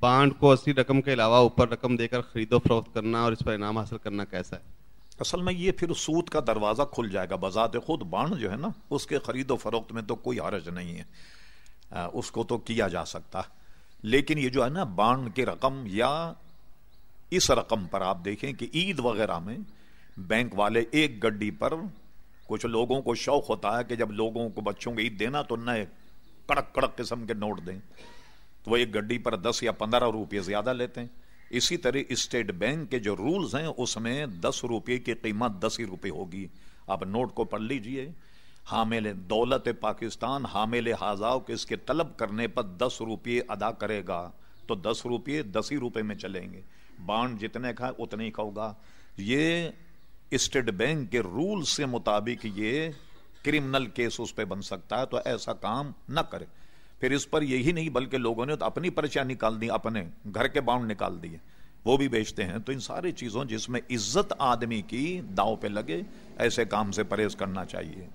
Bond کو اصلی رقم کے علاوہ اوپر رقم دے کر خرید و فروخت کرنا اور اس پر انعام حاصل کرنا کیسا ہے؟ اصل میں یہ پھر سود کا دروازہ کھل جائے گا۔ بذات خود بانڈ جو ہے نا، اس کے خرید و فروخت میں تو کوئی حرج نہیں ہے۔ اس کو تو کیا جا سکتا۔ لیکن یہ جو ہے نا، بانڈ کی رقم یا اس رقم پر آپ دیکھیں کہ عید وغیرہ میں بینک والے ایک گڈی پر کچھ لوگوں کو شوق ہوتا ہے کہ جب لوگوں کو بچوں کو عید دینا تو نئے کڑک کڑک قسم کے نوٹ دیں۔ تو وہ ایک گڈی پر دس یا پندرہ روپئے زیادہ لیتے ہیں۔ اسی طرح اسٹیٹ بینک کے جو رولز ہیں، اس میں دس روپئے کی قیمت دس ہی روپے ہوگی۔ آپ نوٹ کو پڑھ لیجیے۔ حامل دولت پاکستان، حامل حاضاؤ کے اس کے طلب کرنے پر دس روپئے ادا کرے گا۔ تو دس روپئے دس ہی روپے میں چلیں گے۔ بانڈ جتنے کا اتنے ہی کا ہوگا۔ یہ اسٹیٹ بینک کے رول سے مطابق یہ کرمنل کیس اس پہ بن سکتا ہے۔ تو ایسا کام نہ کرے۔ پھر اس پر یہی نہیں بلکہ لوگوں نے تو اپنی پرچیاں نکال دی اپنے گھر کے باؤنڈ نکال دیے۔ وہ بھی بیچتے ہیں۔ تو ان ساری چیزوں جس میں عزت آدمی کی داؤ پہ لگے، ایسے کام سے پرہیز کرنا چاہیے۔